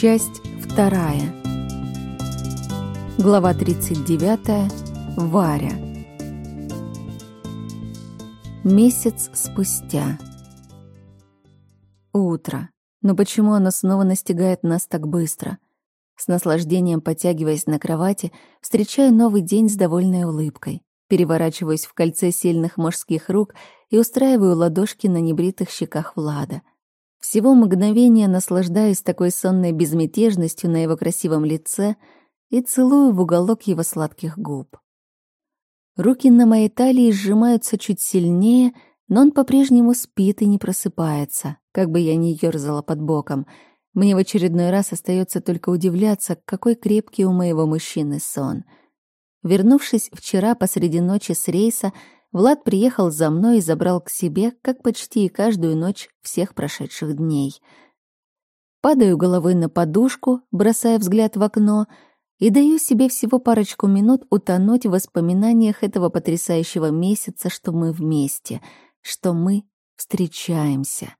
Часть вторая. Глава 39. Варя. Месяц спустя. Утро. Но почему оно снова настигает нас так быстро? С наслаждением подтягиваясь на кровати, встречаю новый день с довольной улыбкой. Переворачиваюсь в кольце сильных мужских рук и устраиваю ладошки на небритых щеках Влада — всего мгновения наслаждаюсь такой сонной безмятежностью на его красивом лице и целую в уголок его сладких губ. Руки на моей талии сжимаются чуть сильнее, но он по-прежнему спит и не просыпается, как бы я ни ёрзала под боком. Мне в очередной раз остается только удивляться, какой крепкий у моего мужчины сон. Вернувшись вчера посреди ночи с рейса, Влад приехал за мной и забрал к себе, как почти и каждую ночь всех прошедших дней. Падаю головой на подушку, бросая взгляд в окно, и даю себе всего парочку минут утонуть в воспоминаниях этого потрясающего месяца, что мы вместе, что мы встречаемся.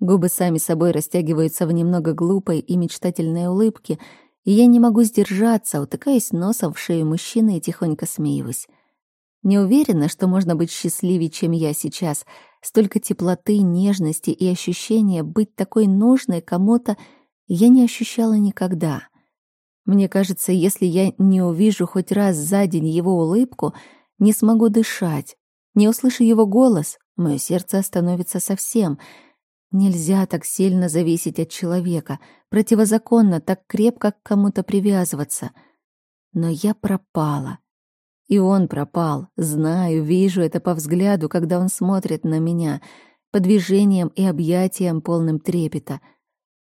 Губы сами собой растягиваются в немного глупой и мечтательной улыбке, и я не могу сдержаться, утыкаясь носом в шею мужчины и тихонько смеюсь. Не уверена, что можно быть счастливее, чем я сейчас. Столько теплоты, нежности и ощущения быть такой нужной кому-то я не ощущала никогда. Мне кажется, если я не увижу хоть раз за день его улыбку, не смогу дышать. Не услышу его голос, мое сердце остановится совсем. Нельзя так сильно зависеть от человека, противозаконно так крепко к кому-то привязываться. Но я пропала. И он пропал. Знаю, вижу это по взгляду, когда он смотрит на меня, по движениям и объятиям, полным трепета.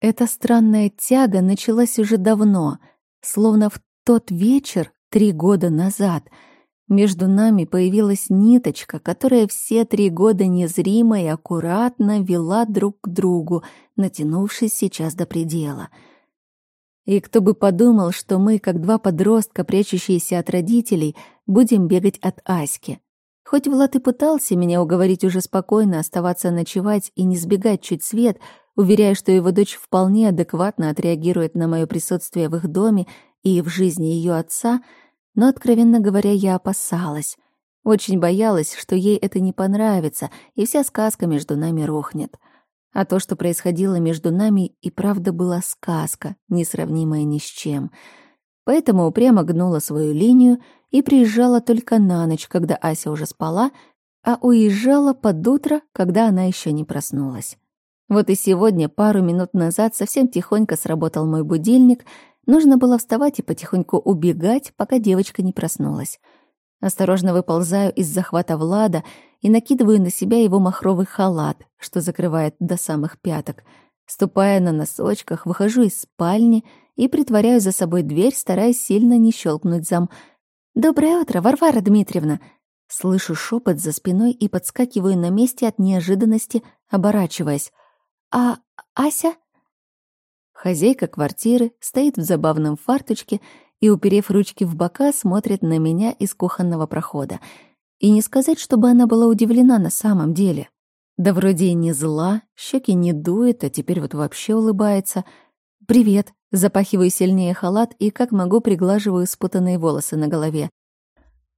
Эта странная тяга началась уже давно, словно в тот вечер, три года назад. Между нами появилась ниточка, которая все три года незримо и аккуратно вела друг к другу, натянувшись сейчас до предела — и кто бы подумал, что мы, как два подростка, прячущиеся от родителей, будем бегать от Аськи. Хоть Влад и пытался меня уговорить уже спокойно оставаться ночевать и не сбегать чуть свет, уверяя, что его дочь вполне адекватно отреагирует на мое присутствие в их доме и в жизни ее отца, но, откровенно говоря, я опасалась. Очень боялась, что ей это не понравится, и вся сказка между нами рухнет. А то, что происходило между нами, и правда была сказка, несравнимая ни с чем. Поэтому упрямо гнула свою линию и приезжала только на ночь, когда Ася уже спала, а уезжала под утро, когда она еще не проснулась. Вот и сегодня, пару минут назад, совсем тихонько сработал мой будильник. Нужно было вставать и потихоньку убегать, пока девочка не проснулась. Осторожно выползаю из захвата Влада и накидываю на себя его махровый халат, что закрывает до самых пяток. Ступая на носочках, выхожу из спальни и притворяю за собой дверь, стараясь сильно не щелкнуть зам. «Доброе утро, Варвара Дмитриевна!» Слышу шепот за спиной и подскакиваю на месте от неожиданности, оборачиваясь. «А Ася?» Хозяйка квартиры стоит в забавном фарточке и, уперев ручки в бока, смотрит на меня из кухонного прохода — и не сказать, чтобы она была удивлена на самом деле. Да вроде и не зла, щеки не дует, а теперь вот вообще улыбается. «Привет!» Запахиваю сильнее халат и, как могу, приглаживаю спутанные волосы на голове.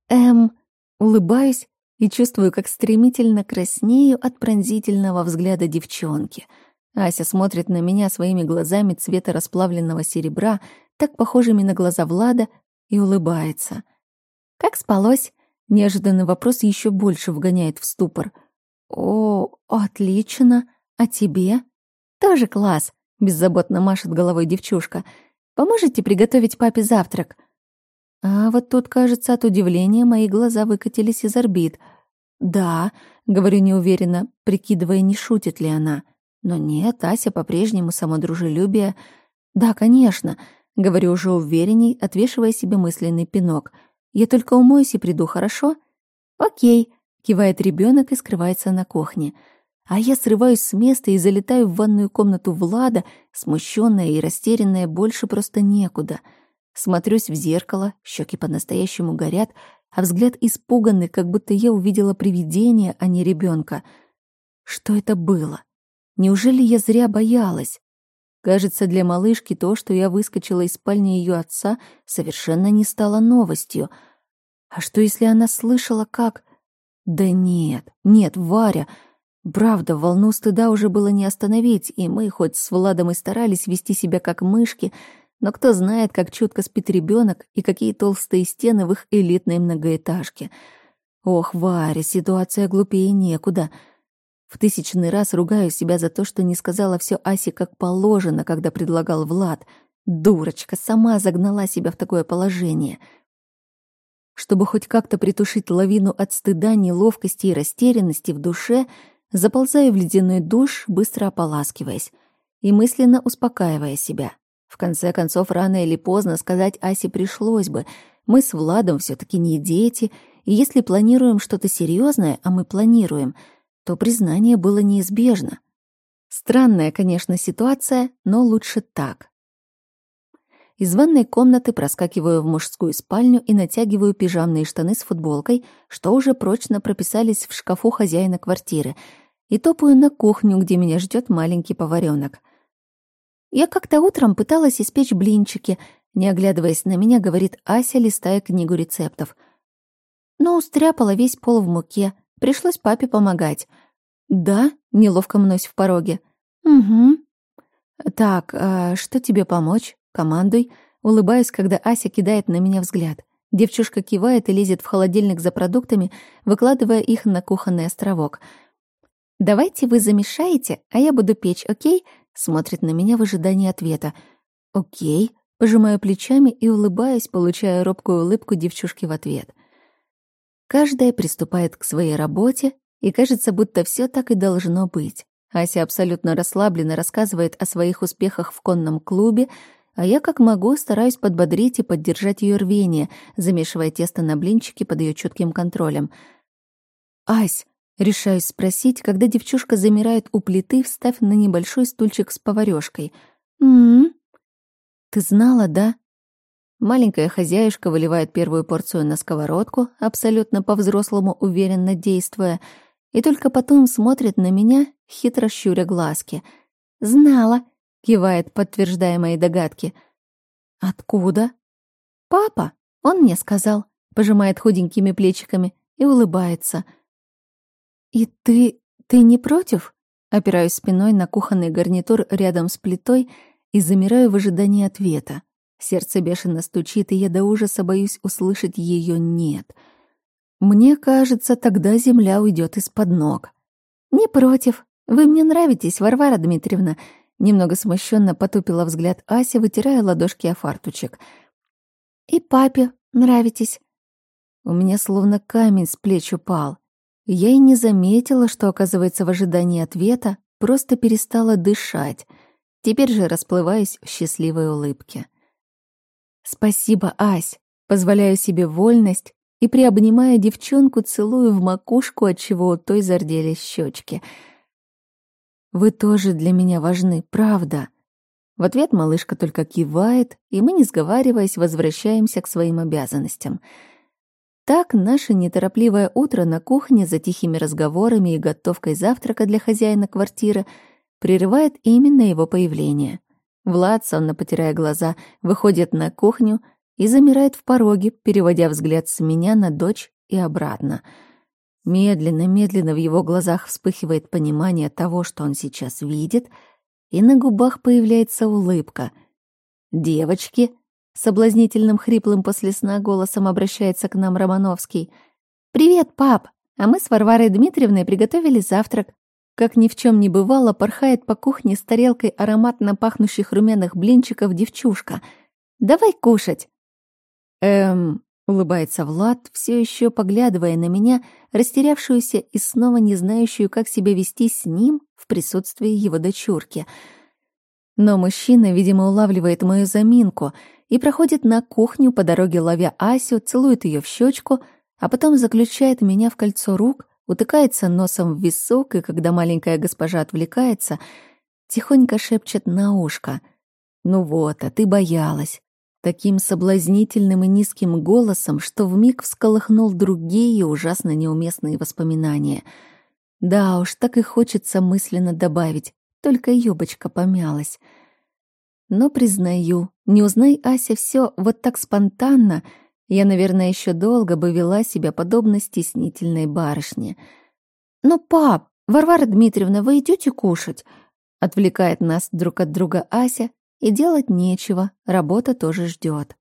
«Эм...» Улыбаюсь и чувствую, как стремительно краснею от пронзительного взгляда девчонки. Ася смотрит на меня своими глазами цвета расплавленного серебра, так похожими на глаза Влада, и улыбается. «Как спалось?» Неожиданный вопрос еще больше вгоняет в ступор. «О, отлично! А тебе?» «Тоже класс!» — беззаботно машет головой девчушка. «Поможете приготовить папе завтрак?» А вот тут, кажется, от удивления мои глаза выкатились из орбит. «Да», — говорю неуверенно, прикидывая, не шутит ли она. Но нет, Ася по-прежнему самодружелюбие. «Да, конечно», — говорю уже уверенней, отвешивая себе мысленный пинок — я только умоюсь и приду, хорошо? Окей, кивает ребенок и скрывается на кухне. А я срываюсь с места и залетаю в ванную комнату Влада, смущенная и растерянная, больше просто некуда. Смотрюсь в зеркало, щеки по-настоящему горят, а взгляд испуганный, как будто я увидела привидение, а не ребенка. Что это было? Неужели я зря боялась? Кажется, для малышки то, что я выскочила из спальни ее отца, совершенно не стало новостью. А что, если она слышала, как... Да нет, нет, Варя... Правда, волну стыда уже было не остановить, и мы, хоть с Владом и старались вести себя как мышки, но кто знает, как чутко спит ребенок и какие толстые стены в их элитной многоэтажке. Ох, Варя, ситуация глупее некуда. В тысячный раз ругаю себя за то, что не сказала все Асе как положено, когда предлагал Влад. Дурочка, сама загнала себя в такое положение — чтобы хоть как-то притушить лавину от стыда, неловкости и растерянности в душе, заползаю в ледяной душ, быстро ополаскиваясь и мысленно успокаивая себя. В конце концов, рано или поздно сказать Асе пришлось бы. Мы с Владом все таки не дети, и если планируем что-то серьезное, а мы планируем, то признание было неизбежно. Странная, конечно, ситуация, но лучше так. Из ванной комнаты проскакиваю в мужскую спальню и натягиваю пижамные штаны с футболкой, что уже прочно прописались в шкафу хозяина квартиры, и топаю на кухню, где меня ждет маленький поваренок. Я как-то утром пыталась испечь блинчики, не оглядываясь на меня, говорит Ася, листая книгу рецептов. Но устряпала весь пол в муке, пришлось папе помогать. «Да?» — неловко мнусь в пороге. «Угу». «Так, а что тебе помочь?» Командуй. Улыбаюсь, когда Ася кидает на меня взгляд. Девчушка кивает и лезет в холодильник за продуктами, выкладывая их на кухонный островок. «Давайте вы замешаете, а я буду печь, окей?» Смотрит на меня в ожидании ответа. «Окей». Пожимаю плечами и улыбаюсь, получая робкую улыбку девчушки в ответ. Каждая приступает к своей работе, и кажется, будто все так и должно быть. Ася абсолютно расслабленно рассказывает о своих успехах в конном клубе, а я как могу стараюсь подбодрить и поддержать ее рвение, замешивая тесто на блинчики под ее чутким контролем. «Ась!» — решаюсь спросить, когда девчушка замирает у плиты, встав на небольшой стульчик с поварёшкой. «М-м-м?» «Ты знала, да?» Маленькая хозяюшка выливает первую порцию на сковородку, абсолютно по-взрослому уверенно действуя, и только потом смотрит на меня, хитро щуря глазки. «Знала!» кивает, подтверждая мои догадки. Откуда? Папа, он мне сказал, пожимает худенькими плечиками и улыбается. И ты, ты не против? Опираюсь спиной на кухонный гарнитур рядом с плитой и замираю в ожидании ответа. Сердце бешено стучит, и я до ужаса боюсь услышать ее «нет». Мне кажется, тогда земля уйдет из-под ног. «Не против. Вы мне нравитесь, Варвара Дмитриевна. Немного смущенно потупила взгляд Ася, вытирая ладошки о фартучек. «И папе нравитесь». У меня словно камень с плеч упал. Я и не заметила, что, оказывается, в ожидании ответа просто перестала дышать. Теперь же расплываюсь в счастливой улыбке. «Спасибо, Ась!» Позволяю себе вольность и, приобнимая девчонку, целую в макушку, отчего у той зарделись щечки — вы тоже для меня важны, правда». В ответ малышка только кивает, и мы, не сговариваясь, возвращаемся к своим обязанностям. Так наше неторопливое утро на кухне за тихими разговорами и готовкой завтрака для хозяина квартиры прерывает именно его появление. Влад, сонно потирая глаза, выходит на кухню и замирает в пороге, переводя взгляд с меня на дочь и обратно — Медленно-медленно в его глазах вспыхивает понимание того, что он сейчас видит, и на губах появляется улыбка. «Девочки!» — соблазнительным хриплым после сна голосом обращается к нам Романовский. «Привет, пап! А мы с Варварой Дмитриевной приготовили завтрак. Как ни в чем не бывало, порхает по кухне с тарелкой ароматно пахнущих румяных блинчиков девчушка. Давай кушать!» «Эм...» Улыбается Влад, все еще поглядывая на меня, растерявшуюся и снова не знающую, как себя вести с ним в присутствии его дочурки. Но мужчина, видимо, улавливает мою заминку и проходит на кухню по дороге, ловя Асю, целует ее в щечку, а потом заключает меня в кольцо рук, утыкается носом в висок, и когда маленькая госпожа отвлекается, тихонько шепчет на ушко. «Ну вот, а ты боялась таким соблазнительным и низким голосом, что вмиг всколыхнул другие ужасно неуместные воспоминания. Да уж, так и хочется мысленно добавить, только юбочка помялась. Но признаю, не узнай Ася все вот так спонтанно, я, наверное, еще долго бы вела себя подобно стеснительной барышне. «Ну, пап, Варвара Дмитриевна, вы идете кушать?» Отвлекает нас друг от друга Ася, и делать нечего, работа тоже ждет.